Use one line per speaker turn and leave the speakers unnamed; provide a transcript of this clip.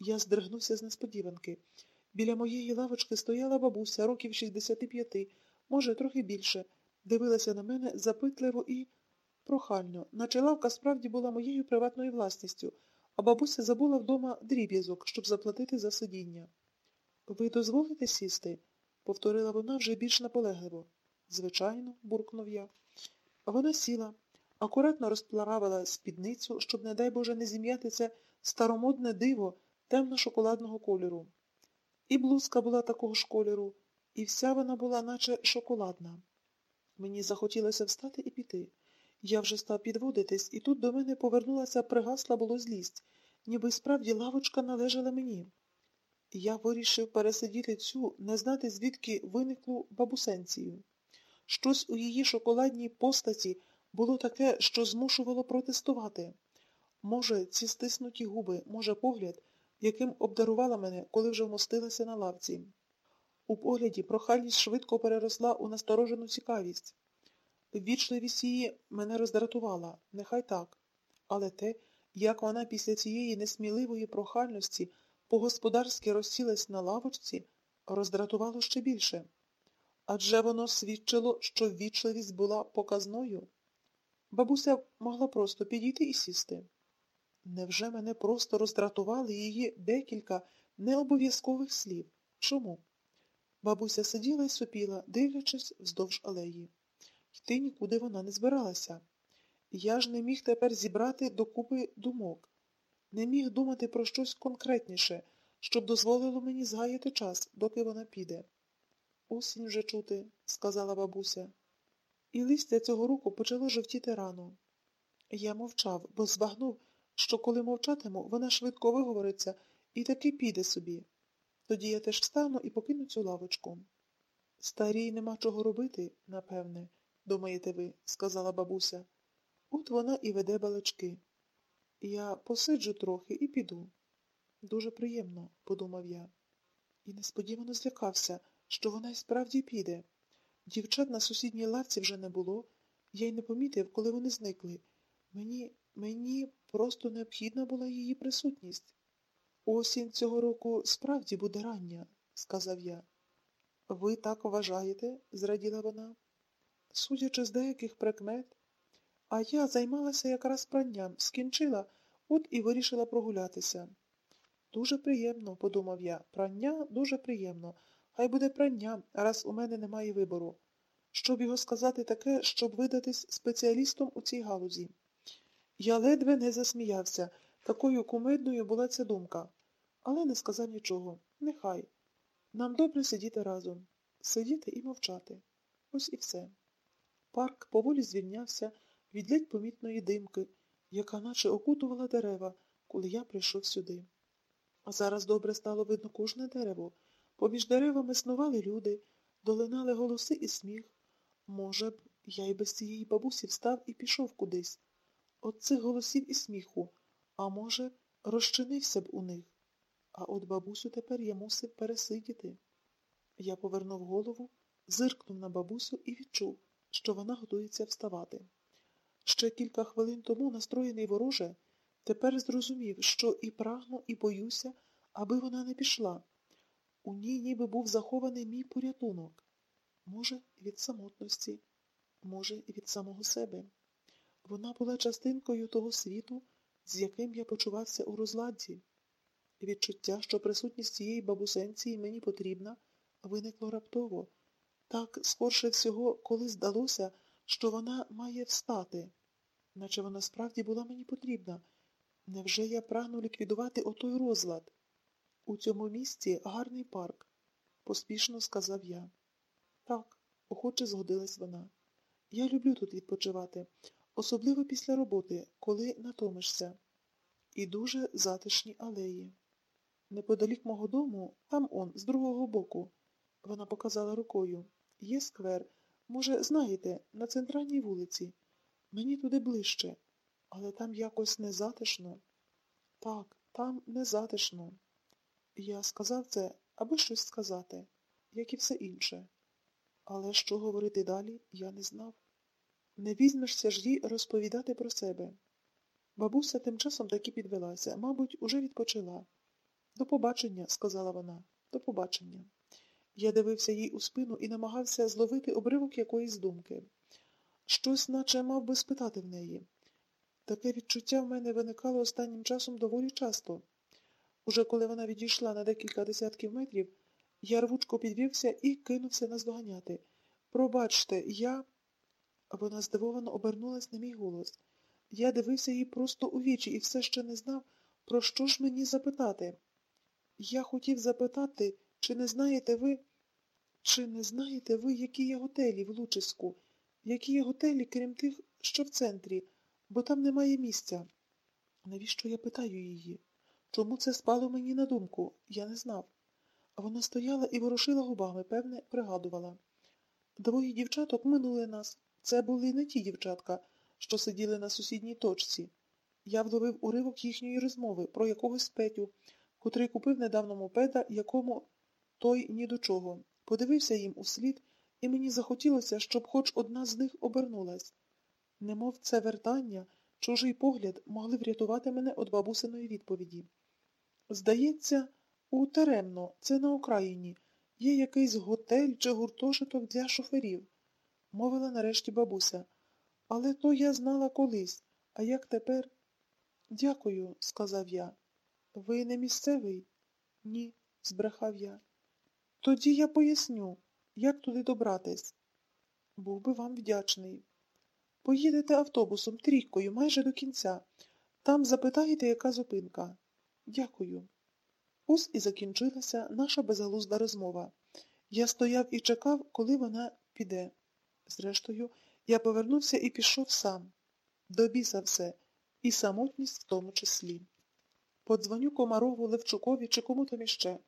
Я здригнувся з несподіванки. Біля моєї лавочки стояла бабуся років 65, може, трохи більше, дивилася на мене запитливо і прохально, наче лавка справді була моєю приватною власністю, а бабуся забула вдома дріб'язок, щоб заплатити за сидіння. Ви дозволите сісти? повторила вона вже більш наполегливо. Звичайно, буркнув я. Вона сіла, акуратно розплавила спідницю, щоб, не дай Боже, не зім'яти це старомодне диво темно-шоколадного кольору. І блузка була такого ж кольору, і вся вона була, наче шоколадна. Мені захотілося встати і піти. Я вже став підводитись, і тут до мене повернулася пригасла було злість, ніби справді лавочка належала мені. Я вирішив пересидіти цю, не знати, звідки виниклу бабусенцію. Щось у її шоколадній постаті було таке, що змушувало протестувати. Може, ці стиснуті губи, може, погляд, яким обдарувала мене, коли вже вмостилася на лавці. У погляді прохальність швидко переросла у насторожену цікавість. Ввічливість її мене роздратувала, нехай так, але те, як вона після цієї несміливої прохальності по-господарськи розсілась на лавочці, роздратувало ще більше. Адже воно свідчило, що ввічливість була показною. Бабуся могла просто підійти і сісти. Невже мене просто роздратували її декілька необов'язкових слів? Чому? Бабуся сиділа і сопіла, дивлячись вздовж алеї. Йти нікуди вона не збиралася. Я ж не міг тепер зібрати докупи думок, не міг думати про щось конкретніше, щоб дозволило мені згаяти час, доки вона піде. Осінь вже чути, сказала бабуся. І листя цього року почало жовтіти рано. Я мовчав, бо збагнув, що коли мовчатиму, вона швидко виговориться і таки піде собі. Тоді я теж встану і покину цю лавочку. Старій нема чого робити, напевне, думаєте ви, сказала бабуся. От вона і веде балачки. Я посиджу трохи і піду. Дуже приємно, подумав я, і несподівано злякався, що вона й справді піде. Дівчат на сусідній лавці вже не було, я й не помітив, коли вони зникли. Мені, мені просто необхідна була її присутність. Осінь цього року справді буде рання, сказав я. Ви так вважаєте? зраділа вона. Судячи з деяких прикмет, а я займалася якраз пранням, скінчила, от і вирішила прогулятися. Дуже приємно, подумав я, прання дуже приємно. Хай буде прання, раз у мене немає вибору. Щоб його сказати таке, щоб видатись спеціалістом у цій галузі. Я ледве не засміявся, такою кумедною була ця думка, але не сказав нічого. Нехай. Нам добре сидіти разом, сидіти і мовчати. Ось і все. Парк поволі звільнявся від ледь помітної димки, яка наче окутувала дерева, коли я прийшов сюди. А зараз добре стало видно кожне дерево. Поміж деревами снували люди, долинали голоси і сміх. Може б, я й без цієї бабусі встав і пішов кудись. От цих голосів і сміху, а може, розчинився б у них. А от бабусю тепер я мусив пересидіти. Я повернув голову, зиркнув на бабусю і відчув, що вона готується вставати. Ще кілька хвилин тому, настроєний вороже, тепер зрозумів, що і прагну, і боюся, аби вона не пішла. У ній ніби був захований мій порятунок. Може, від самотності, може, від самого себе. Вона була частинкою того світу, з яким я почувався у розладді. Відчуття, що присутність цієї бабусенції мені потрібна, виникло раптово. Так, скорше всього, коли здалося, що вона має встати, наче вона справді була мені потрібна. Невже я прагну ліквідувати отой розлад? У цьому місці гарний парк, поспішно сказав я. Так, охоче згодилась вона. Я люблю тут відпочивати, особливо після роботи, коли натомишся. І дуже затишні алеї. Неподалік мого дому, там он, з другого боку, вона показала рукою. Є сквер. Може, знаєте, на центральній вулиці. Мені туди ближче, але там якось незатишно. Так, там незатишно. Я сказав це, аби щось сказати, як і все інше. Але що говорити далі, я не знав. Не візьмешся ж їй розповідати про себе. Бабуся тим часом таки підвелася, мабуть, уже відпочила. До побачення, сказала вона, до побачення. Я дивився їй у спину і намагався зловити обривок якоїсь думки. Щось наче мав би спитати в неї. Таке відчуття в мене виникало останнім часом доволі часто. Уже коли вона відійшла на декілька десятків метрів, я рвучко підвівся і кинувся наздоганяти. Пробачте, я. Вона здивовано обернулась на мій голос. Я дивився їй просто у вічі і все ще не знав, про що ж мені запитати. Я хотів запитати, чи не знаєте ви, чи не знаєте ви, які є готелі в Лучиську, які є готелі, крім тих, що в центрі, бо там немає місця. Навіщо я питаю її? Чому це спало мені на думку? Я не знав. Вона стояла і ворушила губами, певне, пригадувала. Двоє дівчаток минули нас. Це були не ті дівчатка, що сиділи на сусідній точці. Я вловив уривок їхньої розмови про якогось Петю, котрий купив недавно мопеда, якому той ні до чого. Подивився їм у слід, і мені захотілося, щоб хоч одна з них обернулась. Немов це вертання, чужий погляд могли врятувати мене від бабусиної відповіді. Здається, у Теремно, це на Україні, є якийсь готель чи гуртожиток для шоферів, мовила нарешті бабуся. Але то я знала колись, а як тепер? Дякую, сказав я. Ви не місцевий? Ні, збрехав я. Тоді я поясню, як туди добратись. Був би вам вдячний. Поїдете автобусом трійкою майже до кінця. Там запитаєте, яка зупинка. Дякую. Ось і закінчилася наша безглузда розмова. Я стояв і чекав, коли вона піде. Зрештою, я повернувся і пішов сам. До біса все, і самотність в тому числі. Подзвоню Комарову, Левчукові чи кому там іще.